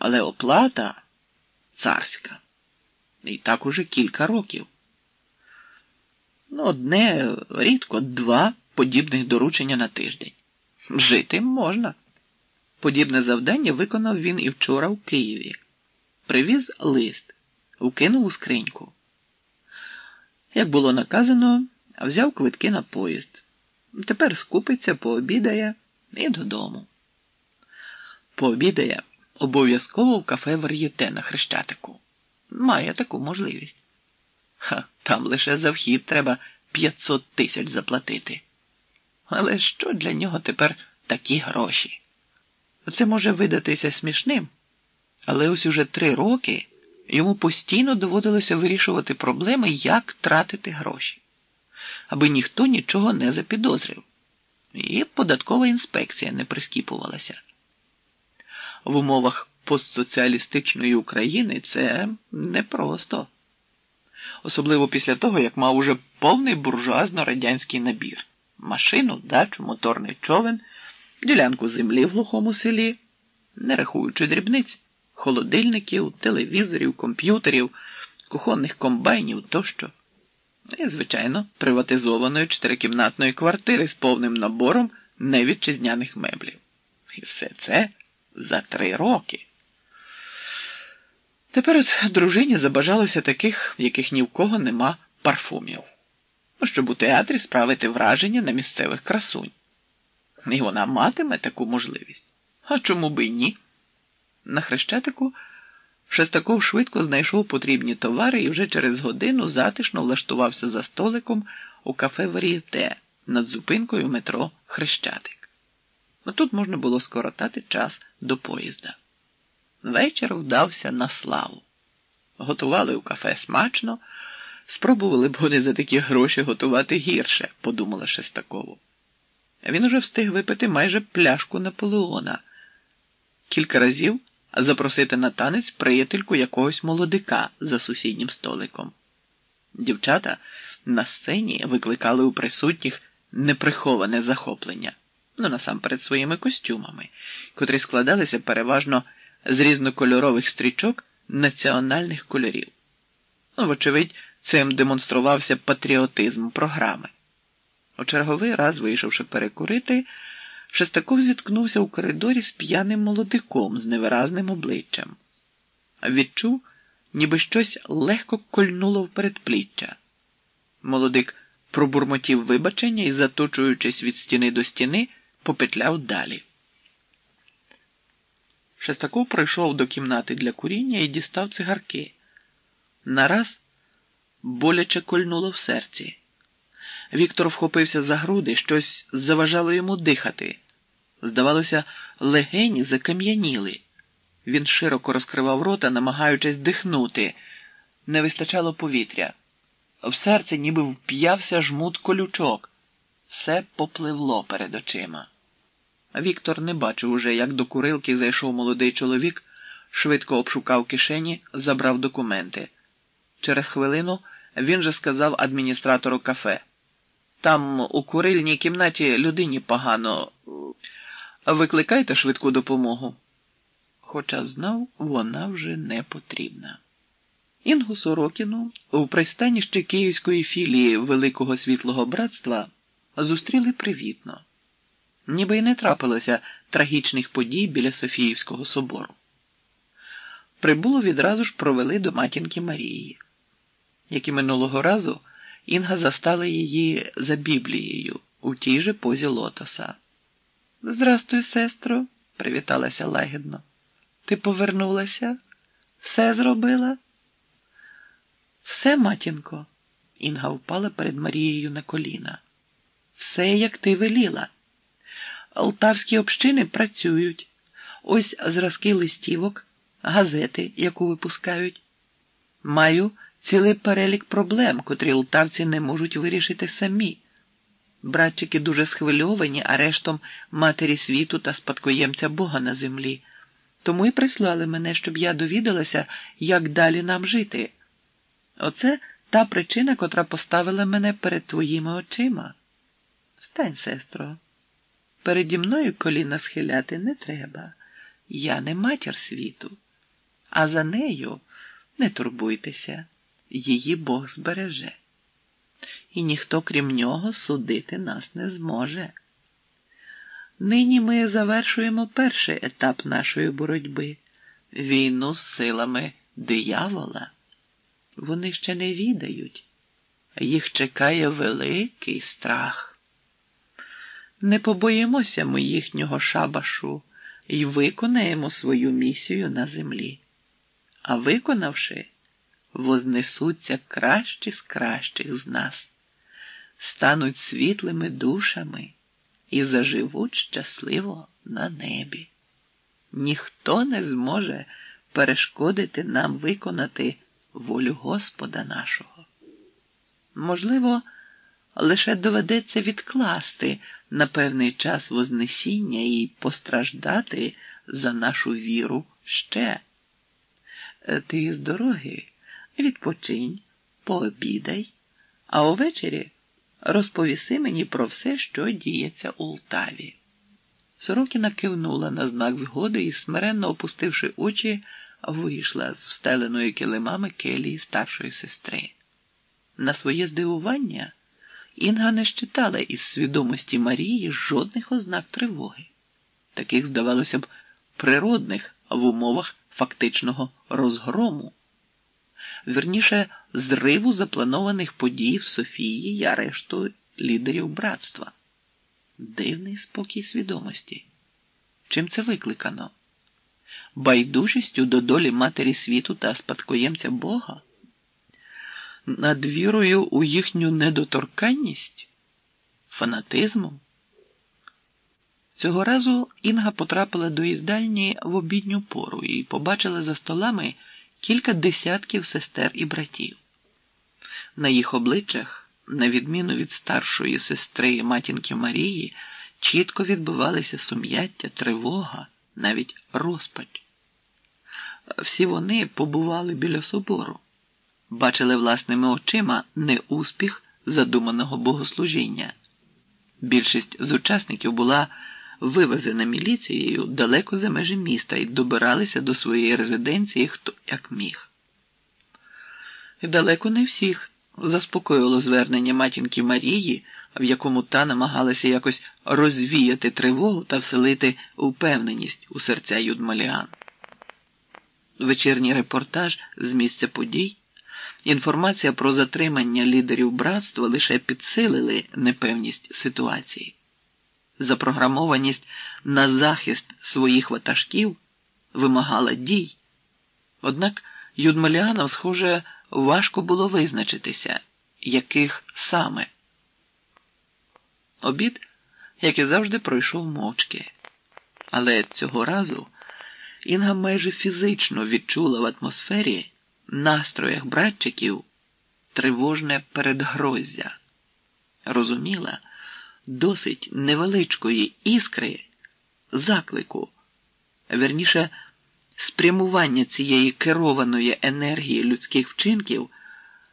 але оплата царська. І так уже кілька років. Ну, одне, рідко, два подібних доручення на тиждень. Жити можна. Подібне завдання виконав він і вчора в Києві. Привіз лист, вкинув у скриньку. Як було наказано, взяв квитки на поїзд. Тепер скупиться, пообідає і додому. Пообідає обов'язково в кафе Вар'єте на Хрещатику. Має таку можливість. Ха, там лише за вхід треба 500 тисяч заплатити. Але що для нього тепер такі гроші? Це може видатися смішним, але ось уже три роки йому постійно доводилося вирішувати проблеми, як тратити гроші, аби ніхто нічого не запідозрив, і податкова інспекція не прискіпувалася. В умовах постсоціалістичної України це непросто. Особливо після того, як мав уже повний буржуазно-радянський набір машину, дачу, моторний човен, ділянку землі в глухому селі, не рахуючи дрібниць, холодильників, телевізорів, комп'ютерів, кухонних комбайнів тощо. І, звичайно, приватизованої чотирикімнатної квартири з повним набором невітчизняних меблів. І все це за три роки. Тепер от дружині забажалося таких, в яких ні в кого нема парфумів, щоб у театрі справити враження на місцевих красунь. І вона матиме таку можливість. А чому би ні? На хрещатику Шестаков швидко знайшов потрібні товари і вже через годину затишно влаштувався за столиком у кафе Варієте над зупинкою метро Хрещатик. Тут можна було скоротати час до поїзда. Вечір вдався на славу. Готували у кафе смачно, спробували б вони за такі гроші готувати гірше, подумала Шестакову. Він уже встиг випити майже пляшку Наполеона. Кілька разів запросити на танець приятельку якогось молодика за сусіднім столиком. Дівчата на сцені викликали у присутніх неприховане захоплення, ну насамперед своїми костюмами, котрі складалися переважно з різнокольорових стрічок національних кольорів. Ну, вочевидь, цим демонструвався патріотизм програми. У черговий раз, вийшовши перекурити, Шестаков зіткнувся у коридорі з п'яним молодиком з невиразним обличчям. Відчув, ніби щось легко кольнуло в передпліччя. Молодик пробурмотів вибачення і, заточуючись від стіни до стіни, попетляв далі. Шестаков прийшов до кімнати для куріння і дістав цигарки. Нараз боляче кольнуло в серці. Віктор вхопився за груди, щось заважало йому дихати. Здавалося, легені закам'яніли. Він широко розкривав рота, намагаючись дихнути. Не вистачало повітря. В серце ніби вп'явся жмут колючок. Все попливло перед очима. Віктор не бачив уже, як до курилки зайшов молодий чоловік, швидко обшукав кишені, забрав документи. Через хвилину він же сказав адміністратору кафе. Там у курильній кімнаті людині погано. Викликайте швидку допомогу. Хоча знав, вона вже не потрібна. Інгу Сорокіну у пристаніщі Київської філії Великого Світлого Братства зустріли привітно, ніби й не трапилося трагічних подій біля Софіївського собору. Прибуло відразу ж провели до матінки Марії, як і минулого разу. Інга застала її за Біблією у тій же позі лотоса. Здрастуй, сестро, привіталася лагідно. Ти повернулася? Все зробила? Все, матінко, Інга впала перед Марією на коліна. Все, як ти веліла. Алтавські общини працюють. Ось зразки листівок, газети, яку випускають. Маю цілий перелік проблем, котрі лтавці не можуть вирішити самі. Братчики дуже схвильовані арештом матері світу та спадкоємця Бога на землі, тому й прислали мене, щоб я довідалася, як далі нам жити. Оце та причина, котра поставила мене перед твоїми очима. Встань, сестро, переді мною коліна схиляти не треба. Я не матір світу. А за нею не турбуйтеся, її Бог збереже. І ніхто, крім нього, судити нас не зможе. Нині ми завершуємо перший етап нашої боротьби війну з силами диявола. Вони ще не відають, їх чекає великий страх. Не побоїмося ми їхнього шабашу і виконаємо свою місію на землі. А виконавши, вознесуться кращі з кращих з нас, стануть світлими душами і заживуть щасливо на небі. Ніхто не зможе перешкодити нам виконати волю Господа нашого. Можливо, лише доведеться відкласти на певний час Вознесіння і постраждати за нашу віру ще. Ти з дороги відпочинь, пообідай, а увечері розповіси мені про все, що діється у Лтаві. Сорокіна кивнула на знак згоди і, смиренно опустивши очі, вийшла з встеленої килимами келії старшої сестри. На своє здивування, Інга не щитала із свідомості Марії жодних ознак тривоги, таких, здавалося б, природних в умовах фактичного розгрому, вірніше, зриву запланованих подій в Софії і арешту лідерів братства. Дивний спокій свідомості. Чим це викликано? Байдужістю до долі матері світу та спадкоємця Бога? Над вірою у їхню недоторканність? Фанатизмом? Цього разу Інга потрапила до їздальні в обідню пору і побачила за столами кілька десятків сестер і братів. На їх обличчях, на відміну від старшої сестри матінки Марії, чітко відбувалися сум'яття, тривога, навіть розпач. Всі вони побували біля собору, бачили власними очима неуспіх задуманого богослужіння. Більшість з учасників була вивезена міліцією далеко за межі міста і добиралися до своєї резиденції хто як міг. І далеко не всіх заспокоїло звернення матінки Марії, в якому та намагалася якось розвіяти тривогу та вселити упевненість у серця Юдмаліан. Вечірній репортаж з місця подій, інформація про затримання лідерів братства лише підсилили непевність ситуації запрограмованість на захист своїх ватажків вимагала дій. Однак Юдмаліанам, схоже, важко було визначитися, яких саме. Обід, як і завжди, пройшов мовчки, але цього разу Інга майже фізично відчула в атмосфері настроях братчиків тривожне передгроздя. Розуміла, досить невеличкої іскри, заклику, верніше, спрямування цієї керованої енергії людських вчинків.